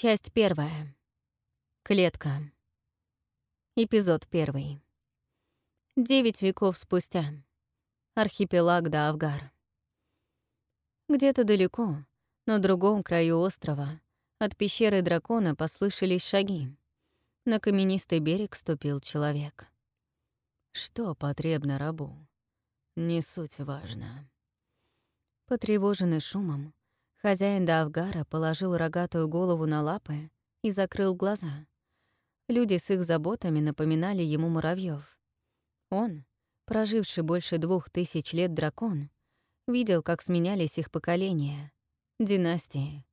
Часть первая. Клетка. Эпизод первый. Девять веков спустя. Архипелаг Даавгар. Где-то далеко, на другом краю острова, от пещеры дракона послышались шаги. На каменистый берег ступил человек. Что потребно рабу? Не суть важно. Потревоженный шумом, хозяин Даавгара положил рогатую голову на лапы и закрыл глаза. Люди с их заботами напоминали ему муравьев. Он, проживший больше двух тысяч лет дракон, видел, как сменялись их поколения, династии,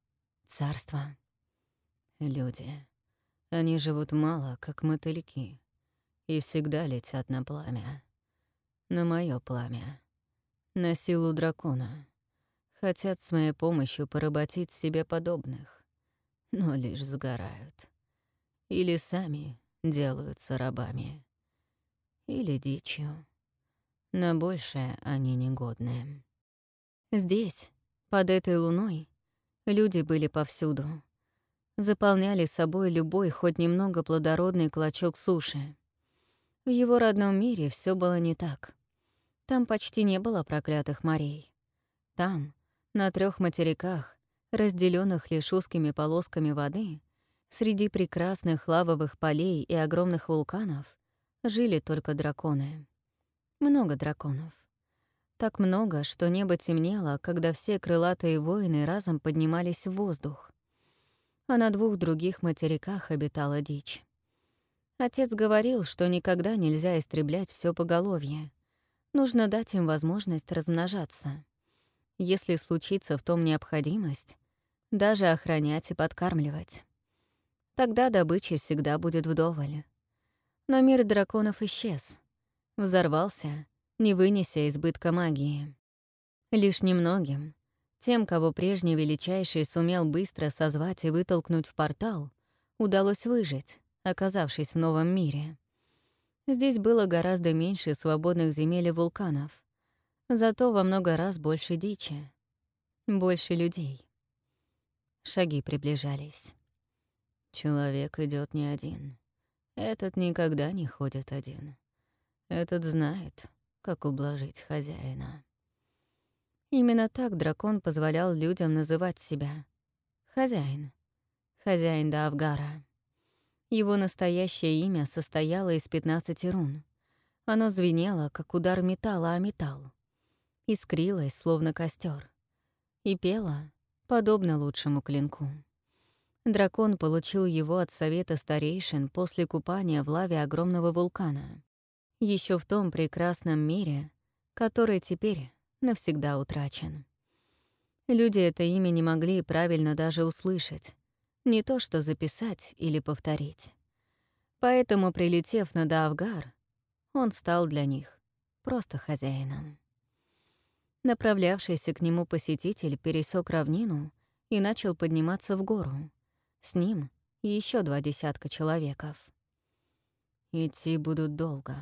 царства. Люди. Они живут мало, как мотыльки, и всегда летят на пламя. На мое пламя. На силу дракона. Хотят с моей помощью поработить себе подобных, но лишь сгорают. Или сами делаются рабами. Или дичью. На большее они негодны. Здесь, под этой луной, люди были повсюду. Заполняли собой любой хоть немного плодородный клочок суши. В его родном мире все было не так. Там почти не было проклятых морей. Там, на трех материках, разделенных лишь узкими полосками воды, среди прекрасных лавовых полей и огромных вулканов, жили только драконы. Много драконов. Так много, что небо темнело, когда все крылатые воины разом поднимались в воздух. А на двух других материках обитала дичь. Отец говорил, что никогда нельзя истреблять все поголовье. Нужно дать им возможность размножаться. Если случится в том необходимость, даже охранять и подкармливать. Тогда добычи всегда будет вдоволь. Но мир драконов исчез. Взорвался, не вынеся избытка магии. Лишь немногим, тем, кого прежний величайший сумел быстро созвать и вытолкнуть в портал, удалось выжить, оказавшись в новом мире. Здесь было гораздо меньше свободных земель и вулканов, Зато во много раз больше дичи. Больше людей. Шаги приближались. Человек идет не один. Этот никогда не ходит один. Этот знает, как ублажить хозяина. Именно так дракон позволял людям называть себя. Хозяин. Хозяин Даавгара. Его настоящее имя состояло из 15 рун. Оно звенело, как удар металла о металл искрилась, словно костер, и пела, подобно лучшему клинку. Дракон получил его от совета старейшин после купания в лаве огромного вулкана. еще в том прекрасном мире, который теперь навсегда утрачен. Люди это имя не могли правильно даже услышать, не то что записать или повторить. Поэтому, прилетев на Даавгар, он стал для них просто хозяином. Направлявшийся к нему посетитель пересек равнину и начал подниматься в гору. С ним еще два десятка человеков. Идти будут долго.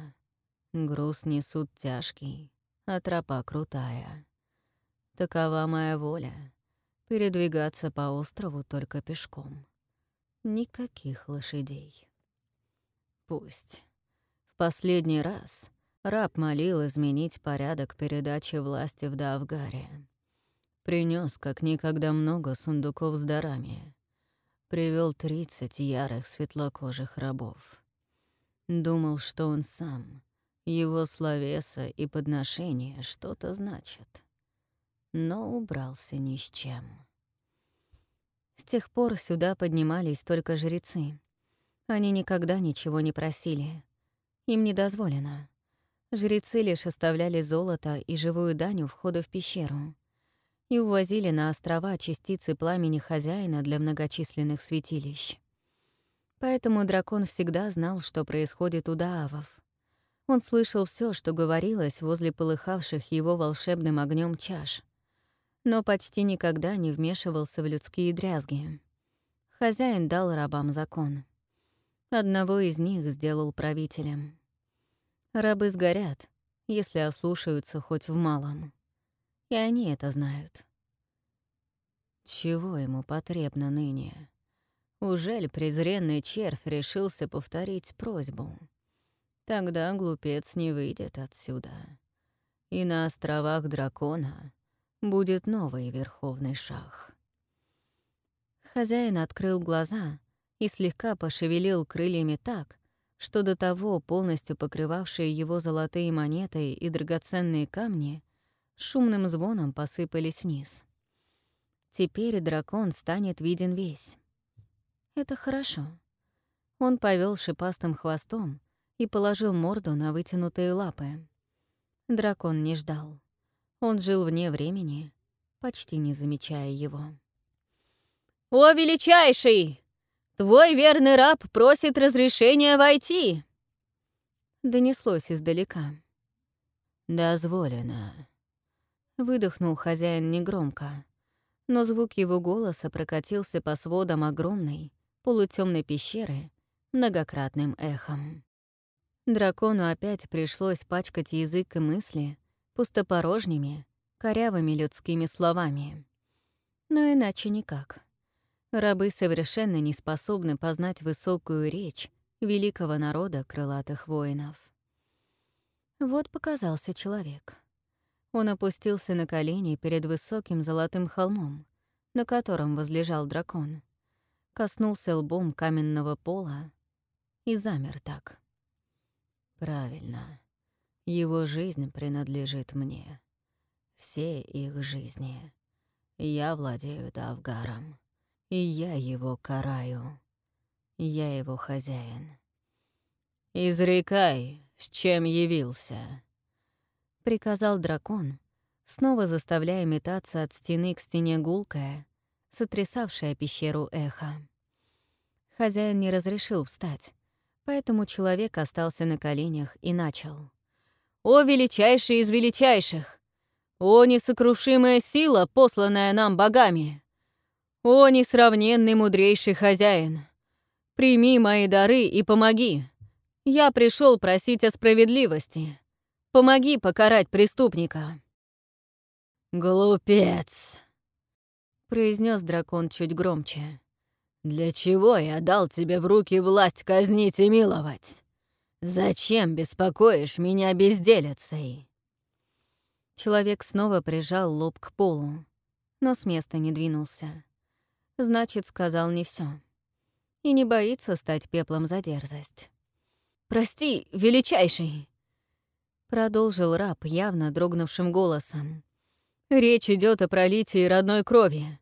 Груз несут тяжкий, а тропа крутая. Такова моя воля — передвигаться по острову только пешком. Никаких лошадей. Пусть. В последний раз Раб молил изменить порядок передачи власти в Давгаре. Принес как никогда много сундуков с дарами. Привел тридцать ярых светлокожих рабов. Думал, что он сам, его словеса и подношения что-то значат. Но убрался ни с чем. С тех пор сюда поднимались только жрецы. Они никогда ничего не просили. Им не дозволено. Жрецы лишь оставляли золото и живую дань у входа в пещеру и увозили на острова частицы пламени хозяина для многочисленных святилищ. Поэтому дракон всегда знал, что происходит у Даавов. Он слышал все, что говорилось возле полыхавших его волшебным огнем чаш, но почти никогда не вмешивался в людские дрязги. Хозяин дал рабам закон. Одного из них сделал правителем. Рабы сгорят, если ослушаются хоть в малом. И они это знают. Чего ему потребно ныне? Ужель презренный червь решился повторить просьбу? Тогда глупец не выйдет отсюда. И на островах дракона будет новый верховный шах. Хозяин открыл глаза и слегка пошевелил крыльями так, что до того полностью покрывавшие его золотые монеты и драгоценные камни шумным звоном посыпались вниз. Теперь дракон станет виден весь. Это хорошо. Он повел шипастым хвостом и положил морду на вытянутые лапы. Дракон не ждал. Он жил вне времени, почти не замечая его. «О, величайший! Твой верный раб просит разрешения войти!» Донеслось издалека. «Дозволено», — выдохнул хозяин негромко, но звук его голоса прокатился по сводам огромной, полутемной пещеры многократным эхом. Дракону опять пришлось пачкать язык и мысли пустопорожними, корявыми людскими словами. Но иначе никак. Рабы совершенно не способны познать высокую речь великого народа крылатых воинов. Вот показался человек. Он опустился на колени перед высоким золотым холмом, на котором возлежал дракон — коснулся лбом каменного пола и замер так. Правильно. Его жизнь принадлежит мне. Все их жизни. Я владею Давгаром, и я его караю. Я его хозяин. «Изрекай, с чем явился», — приказал дракон, снова заставляя метаться от стены к стене гулкая, сотрясавшая пещеру эхо. Хозяин не разрешил встать, поэтому человек остался на коленях и начал. «О, величайший из величайших! О, несокрушимая сила, посланная нам богами! О, несравненный мудрейший хозяин! Прими мои дары и помоги! Я пришел просить о справедливости. Помоги покарать преступника!» «Глупец!» произнес дракон чуть громче. «Для чего я дал тебе в руки власть казнить и миловать? Зачем беспокоишь меня безделицей?» Человек снова прижал лоб к полу, но с места не двинулся. Значит, сказал не все. И не боится стать пеплом за дерзость. «Прости, величайший!» Продолжил раб явно дрогнувшим голосом. «Речь идет о пролитии родной крови.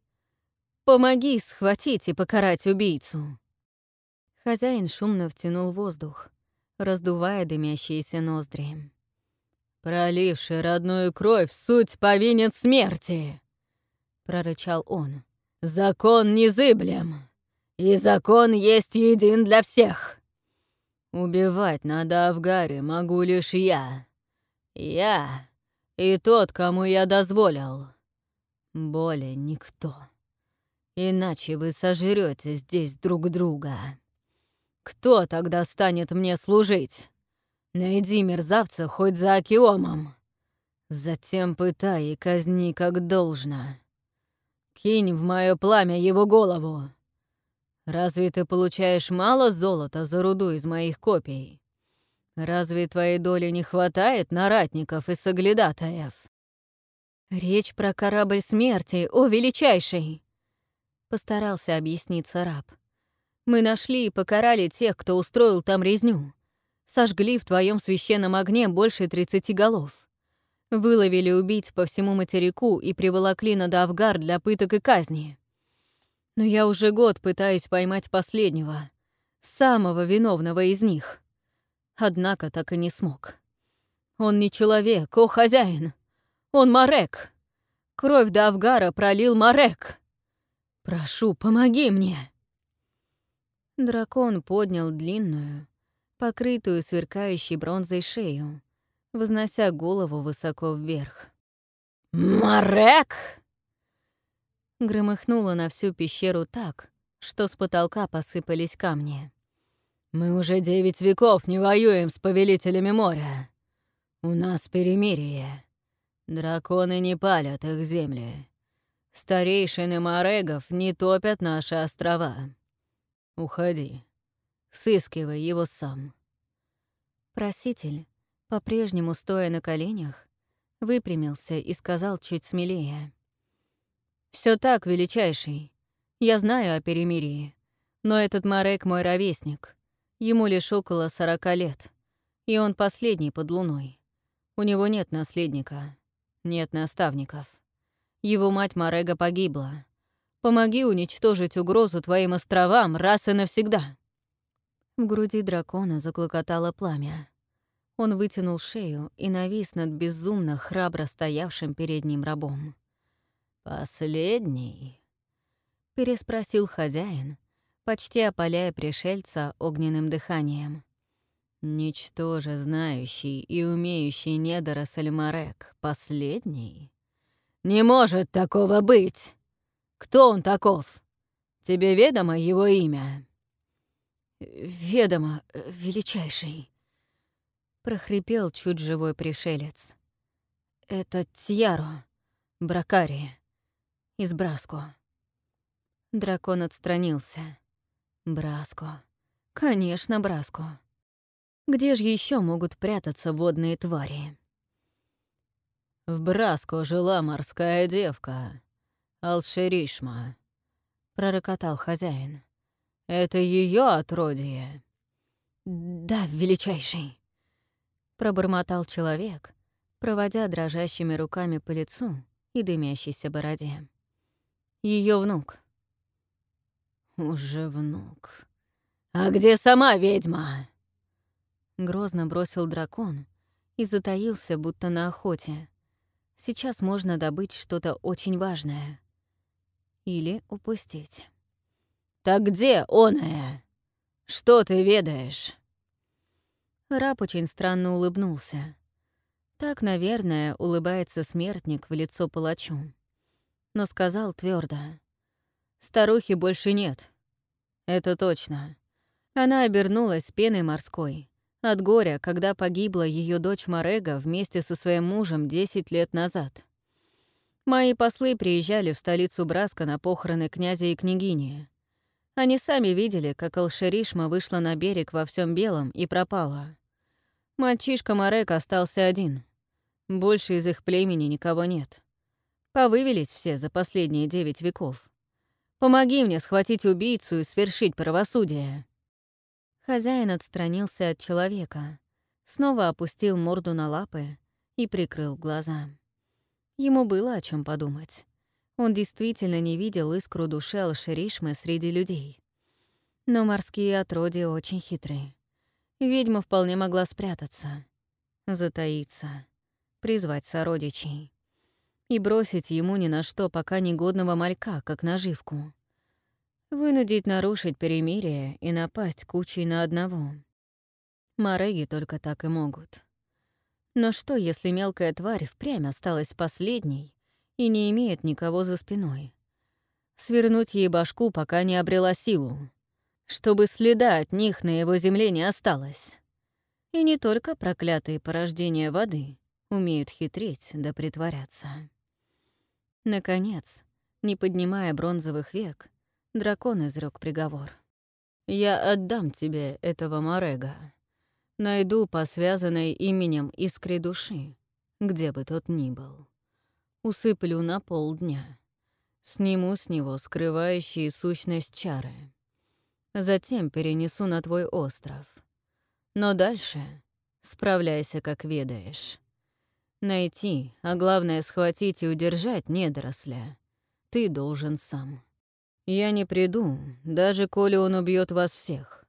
Помоги схватить и покарать убийцу!» Хозяин шумно втянул воздух, раздувая дымящиеся ноздри. «Проливший родную кровь, суть повинен смерти!» — прорычал он. «Закон незыблем, и закон есть един для всех. Убивать надо Авгаре могу лишь я. Я и тот, кому я дозволил. Более никто». Иначе вы сожрете здесь друг друга. Кто тогда станет мне служить? Найди мерзавца хоть за океомом. Затем пытай и казни как должно. Кинь в мое пламя его голову. Разве ты получаешь мало золота за руду из моих копий? Разве твоей доли не хватает на ратников и соглядатаев? Речь про корабль смерти, о величайший! Постарался объясниться раб. «Мы нашли и покарали тех, кто устроил там резню. Сожгли в твоем священном огне больше тридцати голов. Выловили убийц по всему материку и приволокли на Давгар для пыток и казни. Но я уже год пытаюсь поймать последнего, самого виновного из них. Однако так и не смог. Он не человек, о хозяин. Он Марек. Кровь Давгара пролил Марек. Прошу, помоги мне!» Дракон поднял длинную, покрытую сверкающей бронзой шею, вознося голову высоко вверх. «Марек!» Громыхнуло на всю пещеру так, что с потолка посыпались камни. «Мы уже девять веков не воюем с повелителями моря. У нас перемирие. Драконы не палят их земли. Старейшины Морегов не топят наши острова. Уходи. Сыскивай его сам. Проситель, по-прежнему стоя на коленях, выпрямился и сказал чуть смелее. Все так, величайший. Я знаю о перемирии. Но этот Марек мой ровесник. Ему лишь около сорока лет. И он последний под луной. У него нет наследника, нет наставников. Его мать Марега погибла. Помоги уничтожить угрозу твоим островам раз и навсегда. В груди дракона заклокотало пламя. Он вытянул шею и навис над безумно храбро стоявшим перед ним рабом. «Последний?» — переспросил хозяин, почти опаляя пришельца огненным дыханием. «Ничтоже знающий и умеющий недоросль Марек, последний? Не может такого быть! Кто он таков? Тебе ведомо его имя?» «Ведомо, величайший», — прохрипел чуть живой пришелец. «Это Тьяро, Бракари, из Браско». Дракон отстранился. Браско. Конечно, Браско. Где же еще могут прятаться водные твари? В Браско жила морская девка, Алшеришма, пророкотал хозяин. Это ее отродье. Да, величайший, пробормотал человек, проводя дрожащими руками по лицу и дымящейся бороде. Ее внук. Уже внук. А где сама ведьма? Грозно бросил дракон и затаился, будто на охоте. Сейчас можно добыть что-то очень важное. Или упустить. «Так где оная? Что ты ведаешь?» Раб очень странно улыбнулся. Так, наверное, улыбается смертник в лицо палачу. Но сказал твердо: «Старухи больше нет. Это точно». Она обернулась пеной морской, от горя, когда погибла ее дочь Морега вместе со своим мужем 10 лет назад. Мои послы приезжали в столицу Браска на похороны князя и княгини. Они сами видели, как Алшеришма вышла на берег во всем белом и пропала. Мальчишка Марек остался один. Больше из их племени никого нет. Повывелись все за последние девять веков. Помоги мне схватить убийцу и свершить правосудие. Хозяин отстранился от человека, снова опустил морду на лапы и прикрыл глаза. Ему было о чем подумать. Он действительно не видел искру души Алшеришмы среди людей. Но морские отродья очень хитрые. Ведьма вполне могла спрятаться, затаиться, призвать сородичей и бросить ему ни на что пока негодного малька, как наживку. Вынудить нарушить перемирие и напасть кучей на одного. Мореги только так и могут. Но что, если мелкая тварь впрямь осталась последней и не имеет никого за спиной? Свернуть ей башку, пока не обрела силу, чтобы следа от них на его земле не осталось. И не только проклятые порождения воды умеют хитрить да притворяться. Наконец, не поднимая бронзовых век, Дракон изрек приговор. «Я отдам тебе этого Морега. Найду по связанной именем искре души, где бы тот ни был. Усыплю на полдня. Сниму с него скрывающие сущность чары. Затем перенесу на твой остров. Но дальше справляйся, как ведаешь. Найти, а главное схватить и удержать недоросля, ты должен сам». Я не приду, даже коли он убьет вас всех.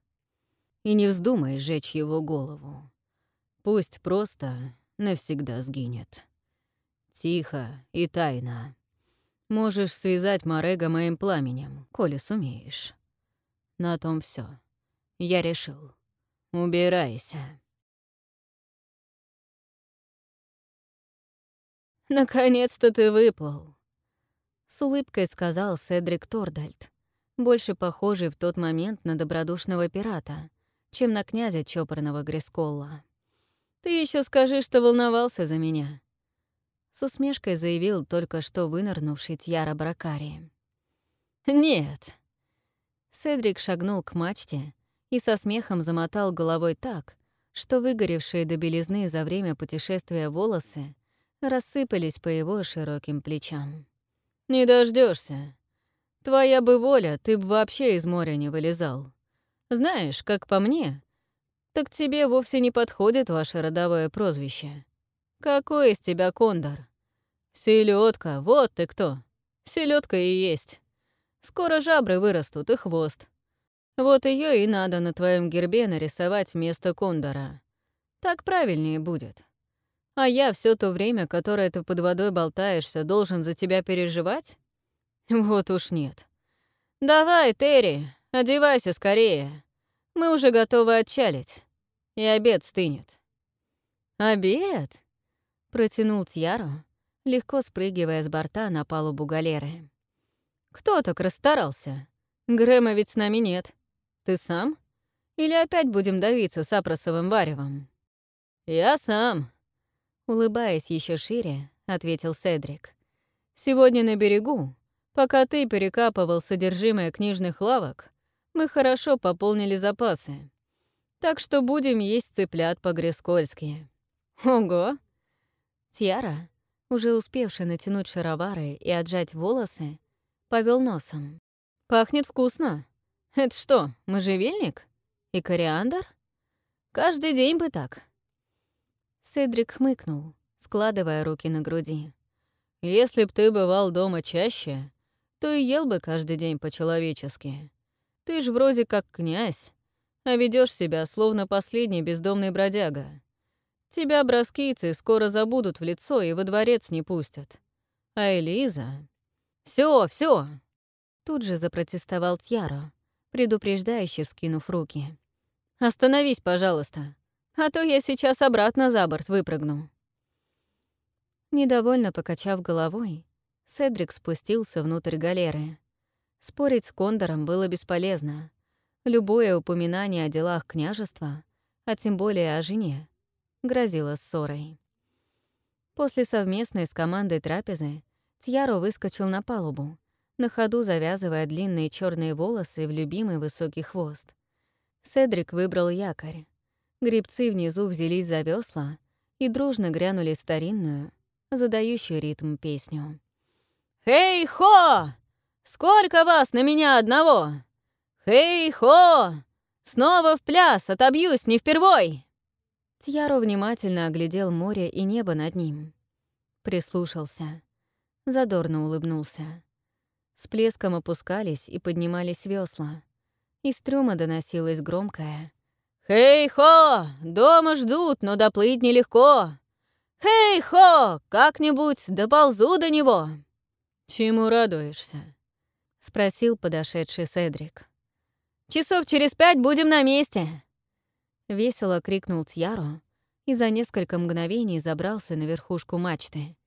И не вздумай сжечь его голову. Пусть просто навсегда сгинет. Тихо и тайно. Можешь связать Морега моим пламенем, коли сумеешь. На том все. Я решил. Убирайся. «Наконец-то ты выплыл!» С улыбкой сказал Седрик Тордальд, больше похожий в тот момент на добродушного пирата, чем на князя чопорного Грисколла. «Ты еще скажи, что волновался за меня!» С усмешкой заявил только что вынырнувший Тьяра Бракари. «Нет!» Седрик шагнул к мачте и со смехом замотал головой так, что выгоревшие до белизны за время путешествия волосы рассыпались по его широким плечам. «Не дождешься. Твоя бы воля, ты бы вообще из моря не вылезал. Знаешь, как по мне, так тебе вовсе не подходит ваше родовое прозвище. Какой из тебя кондор? Селедка, вот ты кто. Селедка и есть. Скоро жабры вырастут и хвост. Вот ее и надо на твоем гербе нарисовать вместо кондора. Так правильнее будет. А я все то время, которое ты под водой болтаешься, должен за тебя переживать? Вот уж нет. Давай, Терри, одевайся скорее. Мы уже готовы отчалить. И обед стынет. Обед? Протянул Тьяро, легко спрыгивая с борта на палубу галеры. Кто так расстарался? Грэма ведь с нами нет. Ты сам? Или опять будем давиться сапросовым варевом? Я сам. Улыбаясь еще шире, ответил Седрик. Сегодня на берегу Пока ты перекапывал содержимое книжных лавок, мы хорошо пополнили запасы. Так что будем есть цыплят по-грескольски. Ого! Тьяра, уже успевший натянуть шаровары и отжать волосы, повел носом. Пахнет вкусно. Это что, можжевельник? И кориандр? Каждый день бы так. Седрик хмыкнул, складывая руки на груди. «Если б ты бывал дома чаще, то и ел бы каждый день по-человечески. Ты ж вроде как князь, а ведешь себя словно последний бездомный бродяга. Тебя броскийцы скоро забудут в лицо и во дворец не пустят. А Элиза... Все, все! Тут же запротестовал Тьяро, предупреждающе скинув руки. «Остановись, пожалуйста, а то я сейчас обратно за борт выпрыгну». Недовольно покачав головой, Седрик спустился внутрь галеры. Спорить с Кондором было бесполезно. Любое упоминание о делах княжества, а тем более о жене, грозило ссорой. После совместной с командой трапезы Тьяро выскочил на палубу, на ходу завязывая длинные черные волосы в любимый высокий хвост. Седрик выбрал якорь. Грибцы внизу взялись за весла и дружно грянули старинную, задающую ритм песню. «Хей-хо! Сколько вас на меня одного? Хей-хо! Снова в пляс, отобьюсь не впервой!» Тьяро внимательно оглядел море и небо над ним. Прислушался. Задорно улыбнулся. С плеском опускались и поднимались весла. Из трюма доносилось громкое «Хей-хо! Дома ждут, но доплыть нелегко! Хей-хо! Как-нибудь доползу до него!» «Чему радуешься?» — спросил подошедший Седрик. «Часов через пять будем на месте!» Весело крикнул Тьяро и за несколько мгновений забрался на верхушку мачты.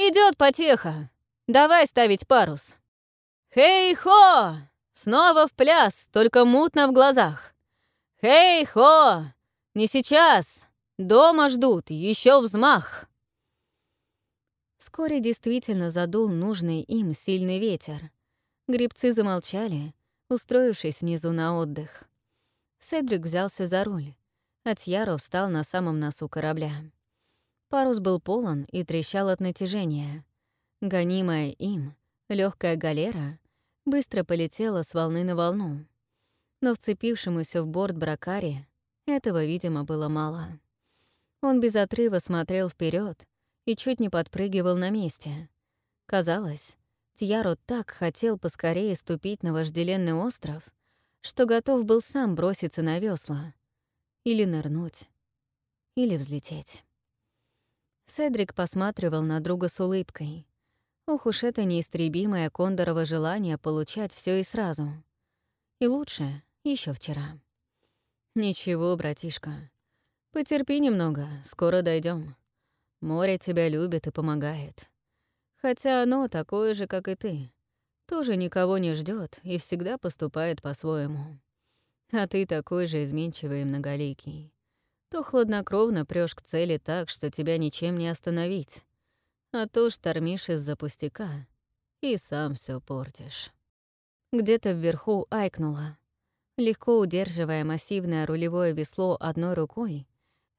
Идет потеха! Давай ставить парус!» «Хей-хо! Снова в пляс, только мутно в глазах! Хей-хо! Не сейчас! Дома ждут, еще взмах!» Вскоре действительно задул нужный им сильный ветер. Грибцы замолчали, устроившись внизу на отдых. Седрик взялся за руль, а Тьяро встал на самом носу корабля. Парус был полон и трещал от натяжения. Гонимая им, легкая галера быстро полетела с волны на волну. Но вцепившемуся в борт бракаре этого, видимо, было мало. Он без отрыва смотрел вперед, и чуть не подпрыгивал на месте. Казалось, Тьяро так хотел поскорее ступить на вожделенный остров, что готов был сам броситься на весла. Или нырнуть, или взлететь. Седрик посматривал на друга с улыбкой. Ох уж это неистребимое кондорово желание получать все и сразу. И лучше еще вчера. «Ничего, братишка. Потерпи немного, скоро дойдем. Море тебя любит и помогает. Хотя оно такое же, как и ты. Тоже никого не ждет и всегда поступает по-своему. А ты такой же изменчивый и многоликий. То хладнокровно прешь к цели так, что тебя ничем не остановить, а то штормишь из-за пустяка и сам все портишь. Где-то вверху айкнуло. Легко удерживая массивное рулевое весло одной рукой,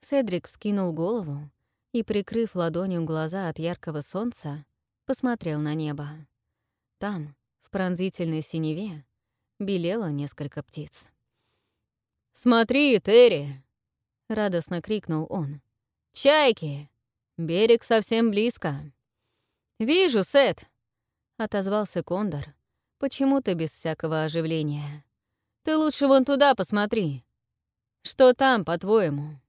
Седрик вскинул голову и, прикрыв ладонью глаза от яркого солнца, посмотрел на небо. Там, в пронзительной синеве, белело несколько птиц. «Смотри, Терри!» — радостно крикнул он. «Чайки! Берег совсем близко!» «Вижу, Сет!» — отозвался Кондор, почему-то без всякого оживления. «Ты лучше вон туда посмотри. Что там, по-твоему?»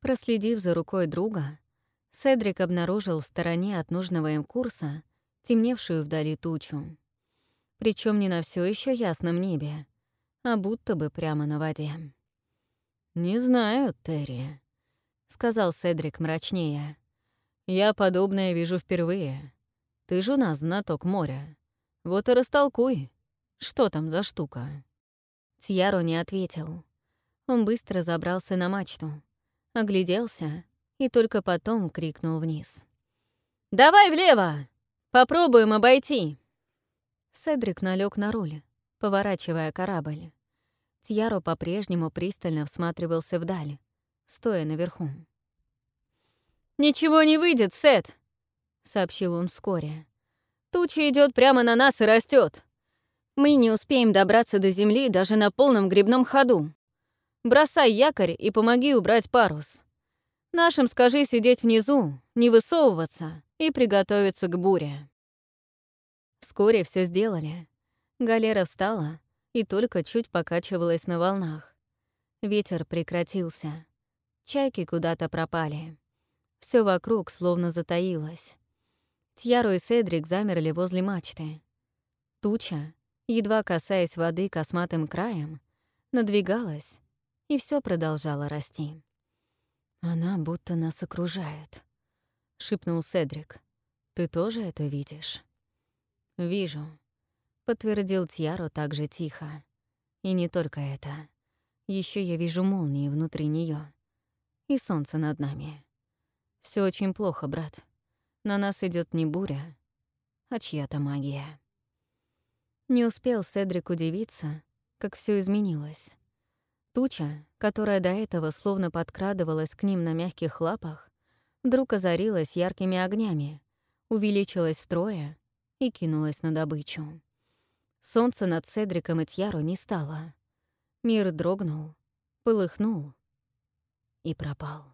Проследив за рукой друга, Седрик обнаружил в стороне от нужного им курса темневшую вдали тучу. Причем не на все еще ясном небе, а будто бы прямо на воде. «Не знаю, Терри», — сказал Седрик мрачнее. «Я подобное вижу впервые. Ты же у нас знаток моря. Вот и растолкуй, что там за штука?» Тьяро не ответил. Он быстро забрался на мачту, огляделся и только потом крикнул вниз. «Давай влево! Попробуем обойти!» Седрик налег на руль, поворачивая корабль. Тьяро по-прежнему пристально всматривался вдаль, стоя наверху. «Ничего не выйдет, Сет!» — сообщил он вскоре. «Туча идет прямо на нас и растет. Мы не успеем добраться до земли даже на полном грибном ходу. Бросай якорь и помоги убрать парус. Нашим скажи сидеть внизу, не высовываться и приготовиться к буре». Вскоре все сделали. Галера встала и только чуть покачивалась на волнах. Ветер прекратился. Чайки куда-то пропали. Все вокруг словно затаилось. Тьяру и Седрик замерли возле мачты. Туча, едва касаясь воды косматым краем, надвигалась, и все продолжало расти. «Она будто нас окружает», — шепнул Седрик. «Ты тоже это видишь?» «Вижу», — подтвердил Тьяро так же тихо. «И не только это. Еще я вижу молнии внутри нее и солнце над нами. Все очень плохо, брат. На нас идет не буря, а чья-то магия». Не успел Седрик удивиться, как все изменилось. Туча, которая до этого словно подкрадывалась к ним на мягких лапах, вдруг озарилась яркими огнями, увеличилась втрое и кинулась на добычу. Солнце над Седриком и Тьяру не стало. Мир дрогнул, полыхнул и пропал.